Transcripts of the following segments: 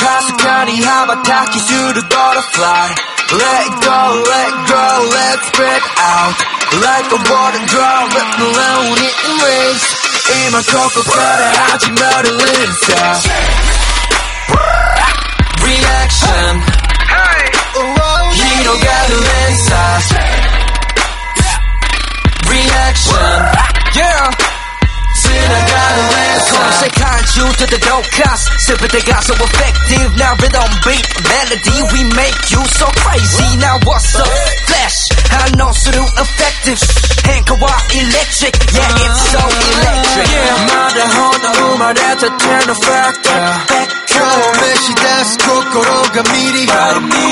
かすかに羽ばたきする butterfly Let go, let go, let's break out Like a water drop, let the lonely erase 今ここから始まる連鎖 you to the dokas got so effective. Now rhythm beat. Melody We make you so crazy. Now what's up? Flash. I know so effective. 행거와 electric. Yeah it's so electric. Yeah. 말해도 말해도 turn the factor. 처음에 시대스 코코로가 미리 me.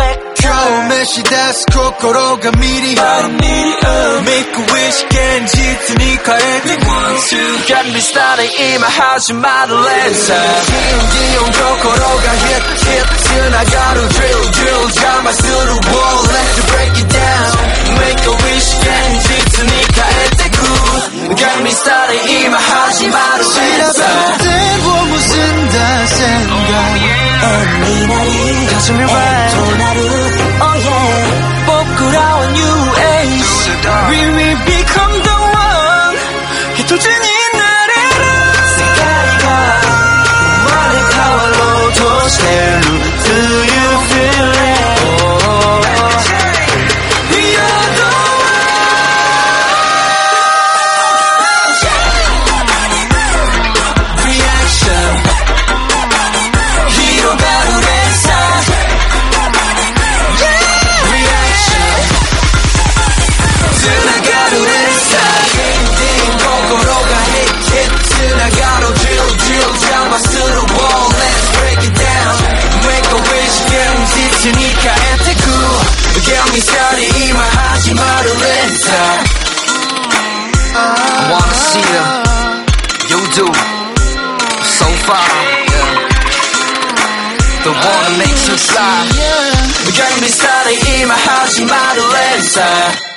今日召し出す心がミリ Make a wish 現実に変えて One, two, get me started 今始まる連鎖 Ding ding 心が hit hit つながる Drill drill 邪魔する Wall Let's break it down Make a wish 現実に変えてく Get me started 今始まる連鎖手を結んだ線がになり始めはとなる Oh Age fire. The water makes us fly. The game is starting in my house, in my left side.